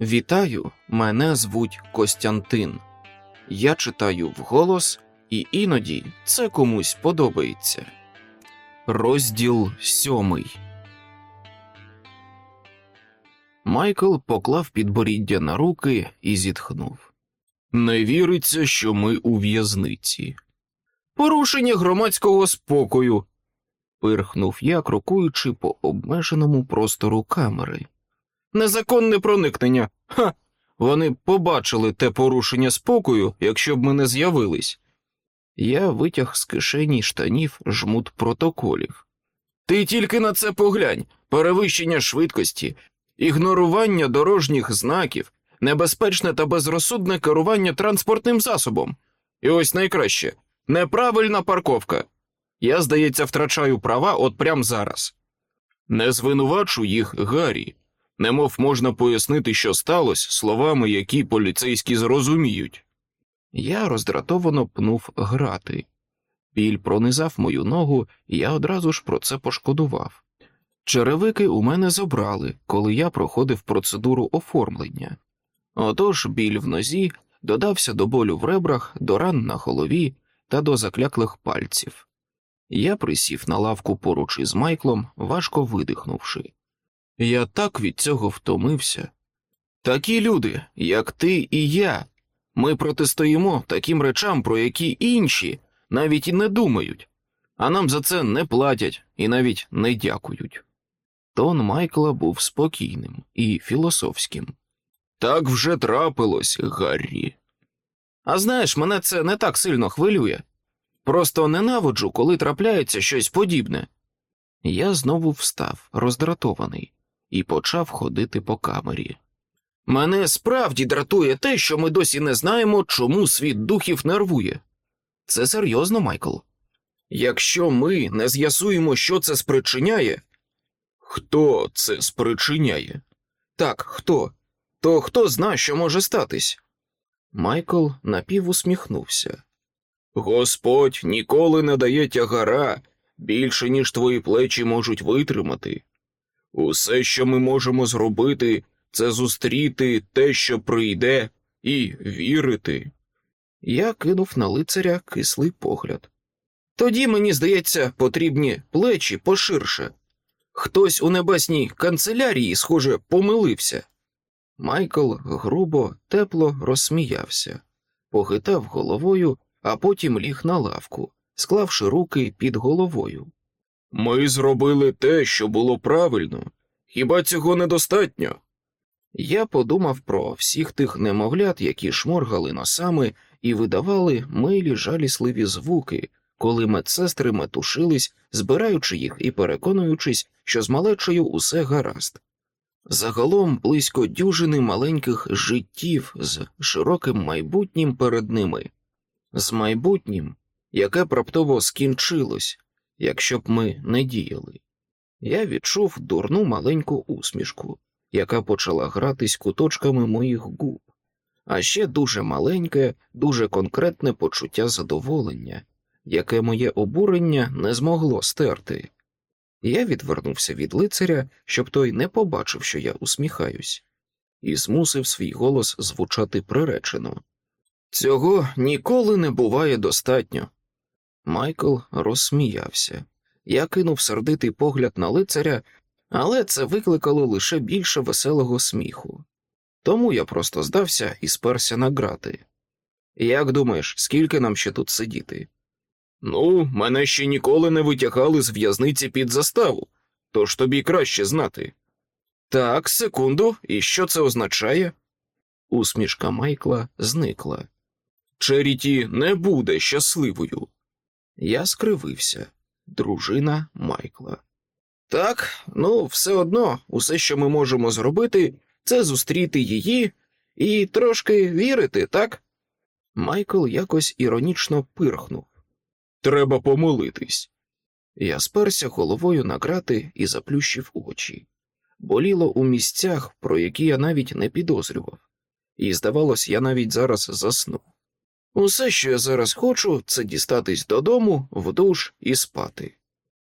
Вітаю, мене звуть Костянтин. Я читаю вголос, і іноді це комусь подобається. Розділ сьомий. Майкл поклав підборіддя на руки і зітхнув. Не віриться, що ми у в'язниці. Порушення громадського спокою. пирхнув я, крокуючи по обмеженому простору камери. Незаконне проникнення. Ха. Вони побачили те порушення спокою, якщо б ми не з'явились. Я витяг з кишені штанів жмут протоколів. Ти тільки на це поглянь перевищення швидкості, ігнорування дорожніх знаків, небезпечне та безрозсудне керування транспортним засобом. І ось найкраще неправильна парковка. Я, здається, втрачаю права от прям зараз. Не звинувачу їх Гаррі, немов можна пояснити, що сталося словами, які поліцейські зрозуміють. Я роздратовано пнув грати. Біль пронизав мою ногу, і я одразу ж про це пошкодував. Черевики у мене забрали, коли я проходив процедуру оформлення. Отож біль в нозі додався до болю в ребрах, до ран на голові та до закляклих пальців. Я присів на лавку поруч із Майклом, важко видихнувши. Я так від цього втомився. Такі люди, як ти і я, ми протистоїмо таким речам, про які інші навіть і не думають, а нам за це не платять і навіть не дякують. Тон Майкла був спокійним і філософським. Так вже трапилось, Гаррі. А знаєш, мене це не так сильно хвилює. Просто ненавиджу, коли трапляється щось подібне. Я знову встав, роздратований, і почав ходити по камері. Мене справді дратує те, що ми досі не знаємо, чому світ духів нервує. Це серйозно, Майкл. Якщо ми не з'ясуємо, що це спричиняє. Хто це спричиняє? Так, хто? То хто зна, що може статись? Майкл напівусміхнувся. Господь ніколи не дає тягара більше, ніж твої плечі можуть витримати. Усе, що ми можемо зробити, це зустріти те, що прийде, і вірити. Я кинув на лицаря кислий погляд. Тоді, мені здається, потрібні плечі поширше. Хтось у небесній канцелярії, схоже, помилився. Майкл грубо, тепло розсміявся, похитав головою, а потім ліг на лавку, склавши руки під головою. Ми зробили те, що було правильно, хіба цього недостатньо? Я подумав про всіх тих немовлят, які шморгали носами і видавали милі жалісливі звуки, коли медсестри метушились, збираючи їх і переконуючись, що з малечою усе гаразд. Загалом близько дюжини маленьких життів з широким майбутнім перед ними, з майбутнім, яке раптово скінчилось, якщо б ми не діяли. Я відчув дурну маленьку усмішку, яка почала гратись куточками моїх губ, а ще дуже маленьке, дуже конкретне почуття задоволення, яке моє обурення не змогло стерти. Я відвернувся від лицаря, щоб той не побачив, що я усміхаюсь, і змусив свій голос звучати приречено. Цього ніколи не буває достатньо. Майкл розсміявся. Я кинув сердитий погляд на лицаря, але це викликало лише більше веселого сміху. Тому я просто здався і сперся на грати. Як думаєш, скільки нам ще тут сидіти? Ну, мене ще ніколи не витягали з в'язниці під заставу, тож тобі краще знати. Так, секунду, і що це означає? Усмішка Майкла зникла. Черіті не буде щасливою. Я скривився, дружина Майкла. Так, ну, все одно, усе, що ми можемо зробити, це зустріти її і трошки вірити, так? Майкл якось іронічно пирхнув. Треба помолитись. Я сперся головою на крати і заплющив очі. Боліло у місцях, про які я навіть не підозрював, і, здавалось, я навіть зараз засну. Усе, що я зараз хочу, це дістатись додому, в душ і спати.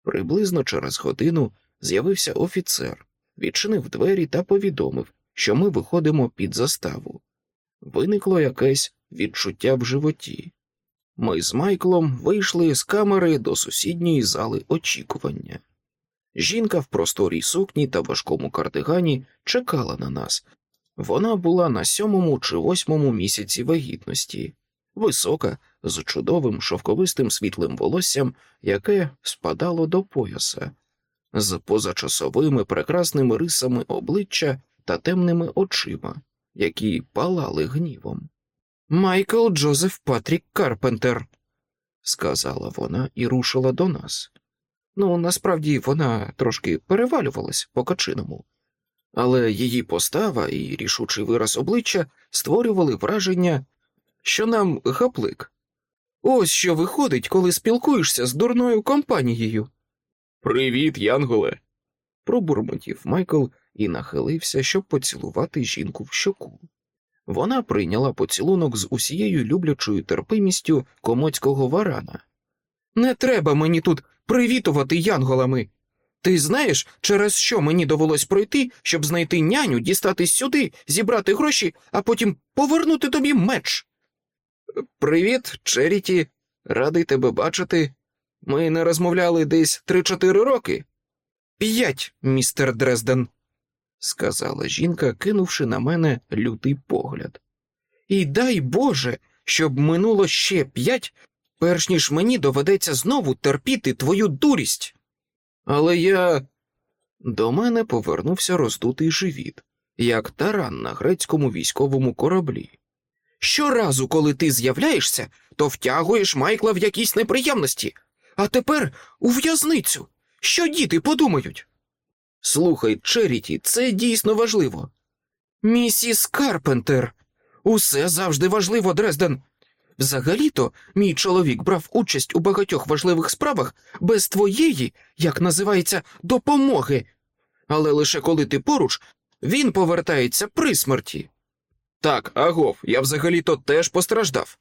Приблизно через годину з'явився офіцер, відчинив двері та повідомив, що ми виходимо під заставу. Виникло якесь відчуття в животі. Ми з Майклом вийшли з камери до сусідньої зали очікування. Жінка в просторій сукні та важкому кардигані чекала на нас. Вона була на сьомому чи восьмому місяці вагітності, висока, з чудовим шовковистим світлим волоссям, яке спадало до пояса, з позачасовими прекрасними рисами обличчя та темними очима, які палали гнівом. Майкл Джозеф Патрік Карпентер, сказала вона і рушила до нас. Ну, насправді вона трошки перевалювалась по качиному, але її постава і рішучий вираз обличчя створювали враження, що нам гаплик. Ось що виходить, коли спілкуєшся з дурною компанією. Привіт, Янголе. пробурмотів Майкл і нахилився, щоб поцілувати жінку в щоку. Вона прийняла поцілунок з усією люблячою терпимістю комоцького варана. Не треба мені тут привітувати янголами. Ти знаєш, через що мені довелось пройти, щоб знайти няню, дістатись сюди, зібрати гроші, а потім повернути тобі меч. Привіт, Черіті, радий тебе бачити. Ми не розмовляли десь три-чотири роки. П'ять, містер Дрезден, сказала жінка, кинувши на мене лютий погляд. І дай Боже, щоб минуло ще п'ять, перш ніж мені доведеться знову терпіти твою дурість. Але я. До мене повернувся роздутий живіт, як таран на грецькому військовому кораблі. Щоразу, коли ти з'являєшся, то втягуєш Майкла в якісь неприємності, а тепер у в'язницю. Що діти подумають? Слухай, Черіті, це дійсно важливо. Місіс Карпентер, усе завжди важливо, Дрезден. Взагалі-то мій чоловік брав участь у багатьох важливих справах без твоєї, як називається, допомоги. Але лише коли ти поруч, він повертається при смерті. Так, агов, я взагалі-то теж постраждав.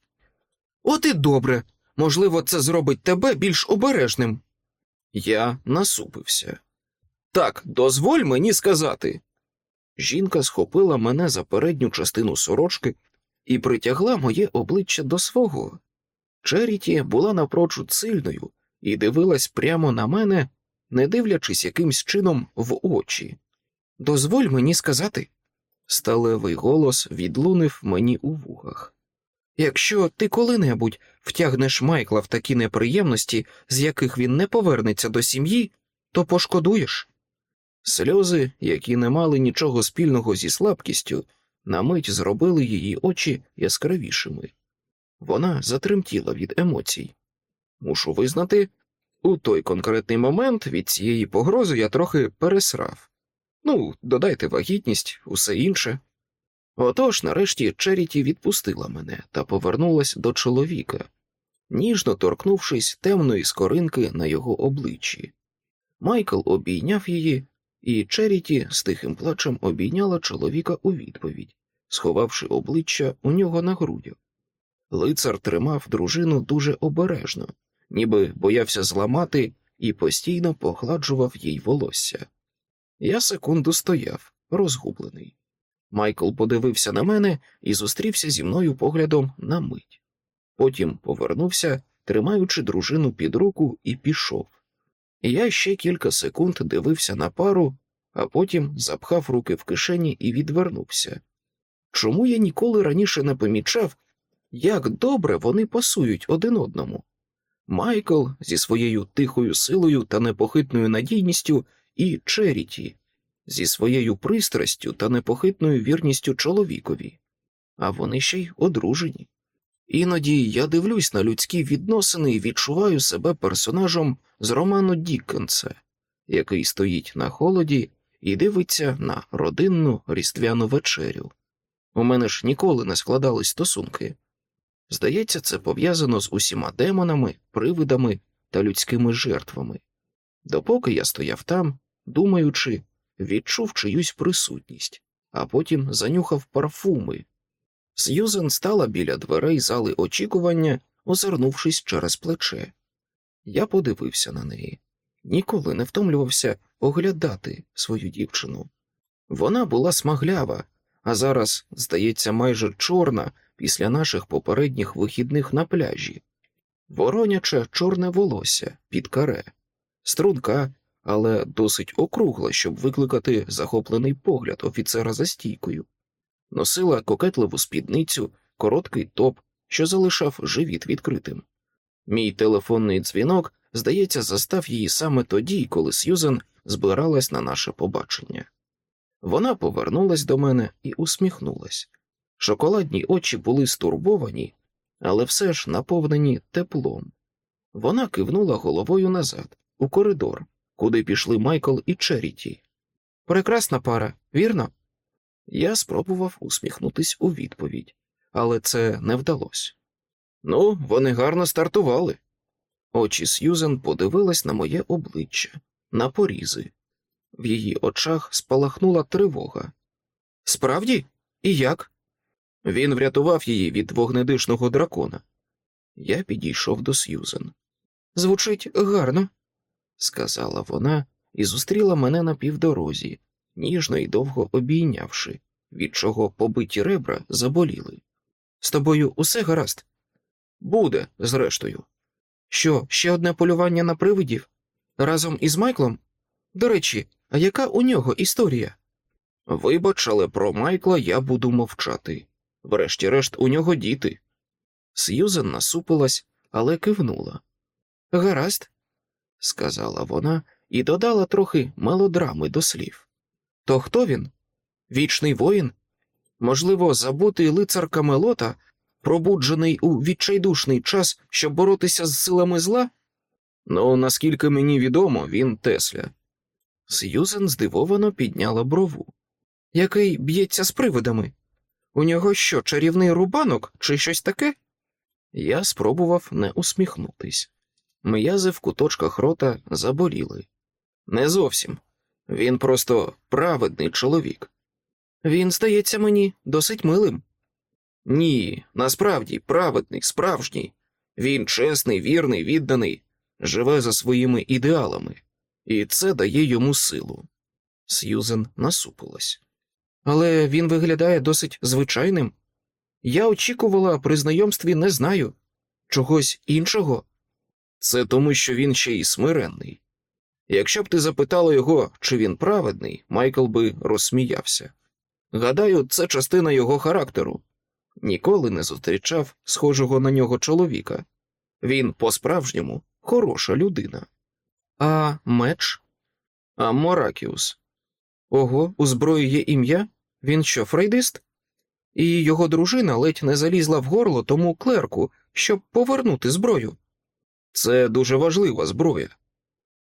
От і добре. Можливо, це зробить тебе більш обережним. Я насупився. Так, дозволь мені сказати. Жінка схопила мене за передню частину сорочки і притягла моє обличчя до свого. Черіті була напрочуд сильною і дивилась прямо на мене, не дивлячись якимсь чином в очі. Дозволь мені сказати. Сталевий голос відлунив мені у вухах. Якщо ти коли-небудь втягнеш Майкла в такі неприємності, з яких він не повернеться до сім'ї, то пошкодуєш. Сльози, які не мали нічого спільного зі слабкістю, на мить зробили її очі яскравішими. Вона затремтіла від емоцій. Мушу визнати, у той конкретний момент від цієї погрози я трохи пересрав. Ну, додайте вагітність, усе інше. Отож, нарешті, Черіті відпустила мене та повернулась до чоловіка, ніжно торкнувшись темної скоринки на його обличчі. Майкл обійняв її, і Черіті з тихим плачем обійняла чоловіка у відповідь, сховавши обличчя у нього на грудях. Лицар тримав дружину дуже обережно, ніби боявся зламати і постійно погладжував їй волосся. Я секунду стояв, розгублений. Майкл подивився на мене і зустрівся зі мною поглядом на мить. Потім повернувся, тримаючи дружину під руку, і пішов. Я ще кілька секунд дивився на пару, а потім запхав руки в кишені і відвернувся. Чому я ніколи раніше не помічав, як добре вони пасують один одному? Майкл зі своєю тихою силою та непохитною надійністю і Черіті зі своєю пристрастю та непохитною вірністю чоловікові, а вони ще й одружені. Іноді я дивлюсь на людські відносини і відчуваю себе персонажем з роману Діккенса, який стоїть на холоді і дивиться на родинну різдвяну вечерю. У мене ж ніколи не складались стосунки. Здається, це пов'язано з усіма демонами, привидами та людськими жертвами. Допоки я стояв там, думаючи, відчув чиюсь присутність, а потім занюхав парфуми. Сьюзен стала біля дверей зали очікування, озирнувшись через плече. Я подивився на неї, ніколи не втомлювався оглядати свою дівчину. Вона була смаглява, а зараз, здається, майже чорна після наших попередніх вихідних на пляжі, вороняче чорне волосся під каре, струнка, але досить округла, щоб викликати захоплений погляд офіцера за стійкою. Носила кокетливу спідницю, короткий топ, що залишав живіт відкритим. Мій телефонний дзвінок, здається, застав її саме тоді, коли Сьюзен збиралась на наше побачення. Вона повернулась до мене і усміхнулась. Шоколадні очі були стурбовані, але все ж наповнені теплом. Вона кивнула головою назад, у коридор, куди пішли Майкл і Черіті. Прекрасна пара, вірно? Я спробував усміхнутись у відповідь, але це не вдалося. Ну, вони гарно стартували. Очі Сьюзен подивилась на моє обличчя, на порізи. В її очах спалахнула тривога. Справді? І як? Він врятував її від вогнедишного дракона. Я підійшов до Сьюзен. Звучить гарно, сказала вона і зустріла мене на півдорозі, ніжно і довго обійнявши, від чого побиті ребра заболіли. З тобою усе гаразд? Буде, зрештою. Що, ще одне полювання на привидів? Разом із Майклом? До речі, а яка у нього історія? Вибач, але про Майкла я буду мовчати. Врешті-решт, у нього діти. Сьюзен насупилась, але кивнула. Гаразд, сказала вона і додала трохи мелодрами до слів. То хто він? Вічний воїн? Можливо, забутий лицар Камелота, пробуджений у відчайдушний час, щоб боротися з силами зла? Ну, наскільки мені відомо, він Тесля. Сьюзен здивовано підняла брову. Який б'ється з привидами? У нього що, чарівний рубанок чи щось таке? Я спробував не усміхнутись. М'язи в куточках рота заболіли. Не зовсім. Він просто праведний чоловік. Він здається мені досить милим. Ні, насправді праведний, справжній. Він чесний, вірний, відданий, живе за своїми ідеалами, і це дає йому силу. Сьюзен насупилась. Але він виглядає досить звичайним. Я очікувала при знайомстві не знаю чогось іншого. Це тому, що він ще й смиренний. Якщо б ти запитала його, чи він праведний, Майкл би розсміявся. Гадаю, це частина його характеру. Ніколи не зустрічав схожого на нього чоловіка. Він по-справжньому хороша людина. А меч? А Моракіус. Ого, у зброї є ім'я? Він що, фрейдист? І його дружина ледь не залізла в горло тому клерку, щоб повернути зброю. Це дуже важлива зброя.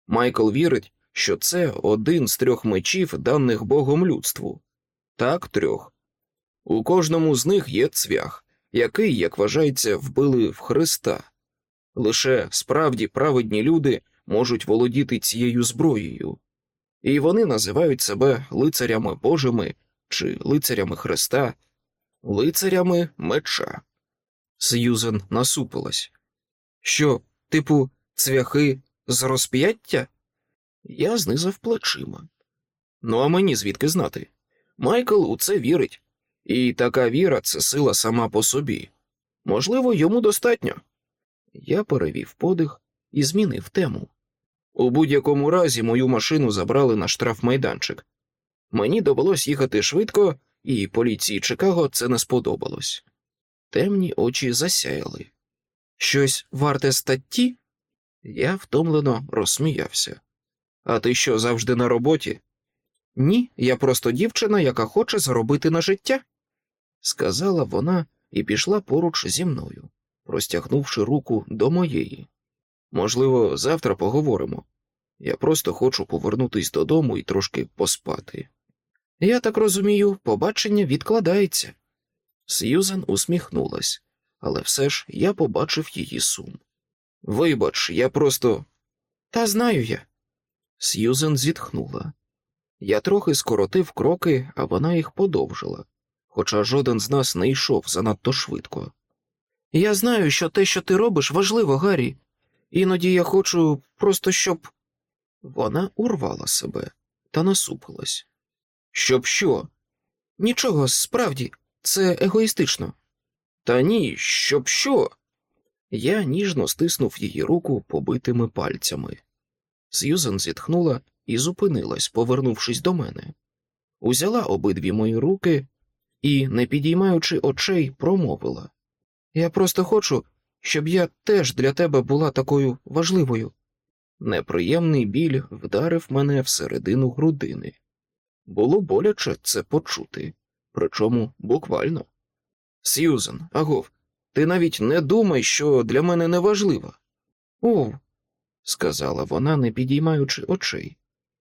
Майкл вірить, що це один з трьох мечів, даних Богом людству. Так, трьох. У кожному з них є цвях, який, як вважається, вбили в Христа. Лише справді праведні люди можуть володіти цією зброєю, і вони називають себе лицарями Божими чи лицарями Христа, лицарями меча. Сьюзен насупилась. Що, типу, цвяхи з розп'яття? Я знизав плечима. Ну, а мені звідки знати? Майкл у це вірить, і така віра це сила сама по собі. Можливо, йому достатньо. Я перевів подих і змінив тему. У будь-якому разі мою машину забрали на штрафмайданчик. Мені довелось їхати швидко, і поліції Чикаго це не сподобалось. Темні очі засяяли. Щось варте статті? Я втомлено розсміявся. А ти що завжди на роботі? Ні, я просто дівчина, яка хоче заробити на життя, сказала вона і пішла поруч зі мною, простягнувши руку до моєї. Можливо, завтра поговоримо. Я просто хочу повернутись додому і трошки поспати. Я так розумію, побачення відкладається. Сьюзен усміхнулась, але все ж я побачив її сум. Вибач, я просто. Та знаю я. Сьюзен зітхнула. Я трохи скоротив кроки, а вона їх подовжила, хоча жоден з нас не йшов занадто швидко. Я знаю, що те, що ти робиш, важливо, Гаррі. Іноді я хочу просто щоб. Вона урвала себе та насупилась. Щоб що? Нічого, справді, це егоїстично. Та ні, щоб що. Я ніжно стиснув її руку побитими пальцями. Сьюзен зітхнула і зупинилась, повернувшись до мене. Узяла обидві мої руки і, не підіймаючи очей, промовила Я просто хочу, щоб я теж для тебе була такою важливою. Неприємний біль вдарив мене всередину грудини. Було боляче це почути, причому буквально. Сьюзен, агов, ти навіть не думай, що для мене не важлива. О, сказала вона, не підіймаючи очей.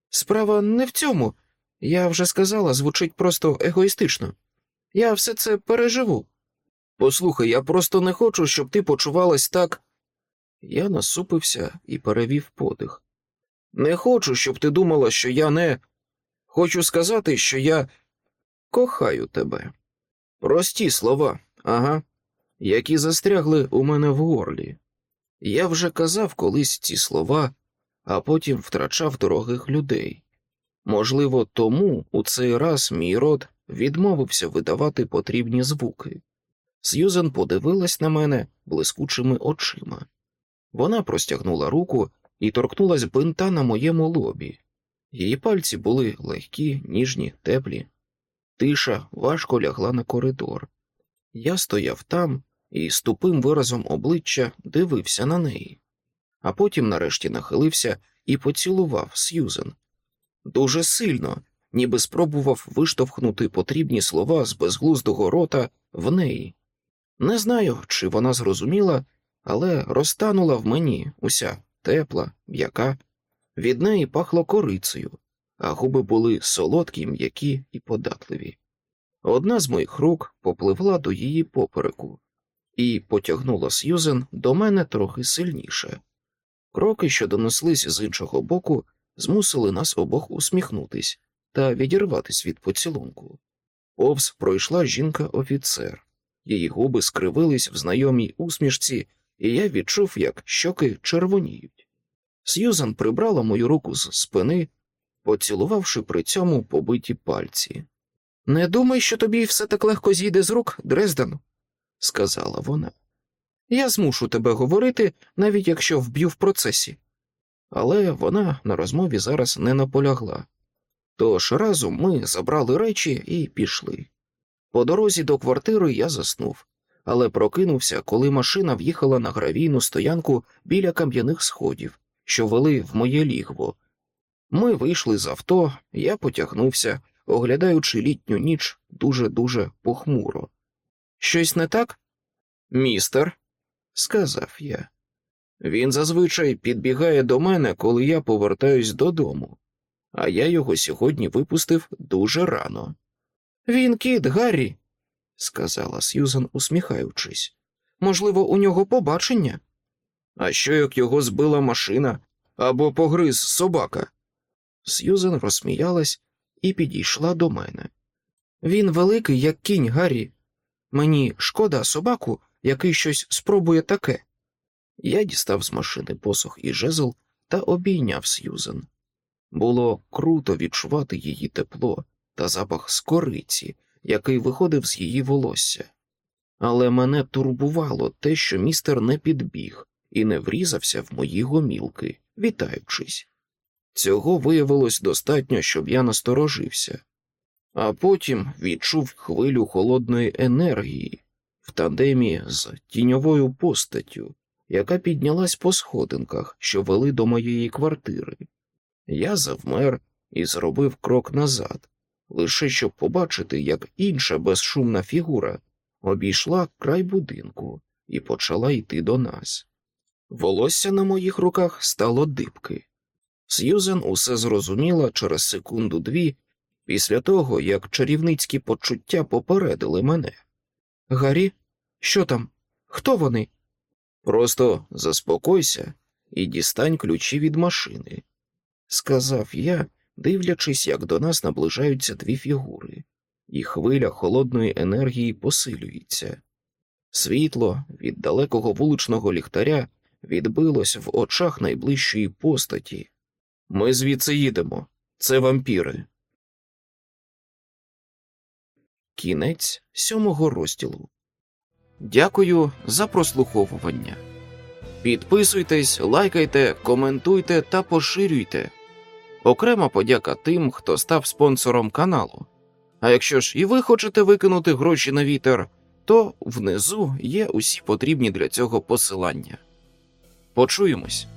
Справа не в цьому. Я вже сказала, звучить просто егоїстично. Я все це переживу. Послухай, я просто не хочу, щоб ти почувалась так. Я насупився і перевів подих. Не хочу, щоб ти думала, що я не. Хочу сказати, що я кохаю тебе. Прості слова, ага, які застрягли у мене в горлі. Я вже казав колись ці слова, а потім втрачав дорогих людей. Можливо, тому у цей раз мій рот відмовився видавати потрібні звуки. Сьюзен подивилась на мене блискучими очима. Вона простягнула руку і торкнулась бинта на моєму лобі. Її пальці були легкі, ніжні, теплі. Тиша важко лягла на коридор. Я стояв там і з тупим виразом обличчя дивився на неї, а потім нарешті нахилився і поцілував Сьюзен. Дуже сильно, ніби спробував виштовхнути потрібні слова з безглуздого рота в неї. Не знаю, чи вона зрозуміла, але розтанула в мені уся тепла, м'яка. Від неї пахло корицею, а губи були солодкі, м'які і податливі. Одна з моїх рук попливла до її попереку і потягнула Сьюзен до мене трохи сильніше. Кроки, що донеслись з іншого боку, змусили нас обох усміхнутись та відірватись від поцілунку. Повз пройшла жінка-офіцер, її губи скривились в знайомій усмішці, і я відчув, як щоки червоніють. Сьюзан прибрала мою руку з спини, поцілувавши при цьому побиті пальці. Не думай, що тобі все так легко зійде з рук, Дрезден, сказала вона. Я змушу тебе говорити, навіть якщо вб'ю в процесі. Але вона на розмові зараз не наполягла. Тож разом ми забрали речі і пішли. По дорозі до квартири я заснув, але прокинувся, коли машина в'їхала на гравійну стоянку біля кам'яних сходів, що вели в моє лігво. Ми вийшли з авто, я потягнувся, оглядаючи літню ніч дуже дуже похмуро. Щось не так? Містер, сказав я. Він зазвичай підбігає до мене, коли я повертаюсь додому, а я його сьогодні випустив дуже рано. Він кіт, Гаррі, сказала Сьюзан, усміхаючись. Можливо, у нього побачення? А що як його збила машина або погриз собака? Сьюзен розсміялась і підійшла до мене. Він великий, як кінь, Гаррі. Мені шкода собаку, який щось спробує таке. Я дістав з машини посох і жезл та обійняв Сьюзен. Було круто відчувати її тепло та запах скориці, який виходив з її волосся. Але мене турбувало те, що містер не підбіг і не врізався в мої гомілки, вітаючись. Цього виявилось достатньо, щоб я насторожився, а потім відчув хвилю холодної енергії в тандемі з тіньовою постаттю, яка піднялась по сходинках, що вели до моєї квартири. Я завмер і зробив крок назад, лише щоб побачити, як інша безшумна фігура обійшла край будинку і почала йти до нас. Волосся на моїх руках стало дибки. Сьюзен усе зрозуміла через секунду дві після того, як чарівницькі почуття попередили мене. Гаррі, що там? Хто вони? Просто заспокойся і дістань ключі від машини, сказав я, дивлячись, як до нас наближаються дві фігури, і хвиля холодної енергії посилюється. Світло від далекого вуличного ліхтаря відбилось в очах найближчої постаті. Ми звідси їдемо, це вампіри. Кінець сьомого розділу. Дякую за прослуховування. Підписуйтесь, лайкайте, коментуйте та поширюйте. Окрема подяка тим, хто став спонсором каналу. А якщо ж і ви хочете викинути гроші на вітер, то внизу є усі потрібні для цього посилання. Почуємось.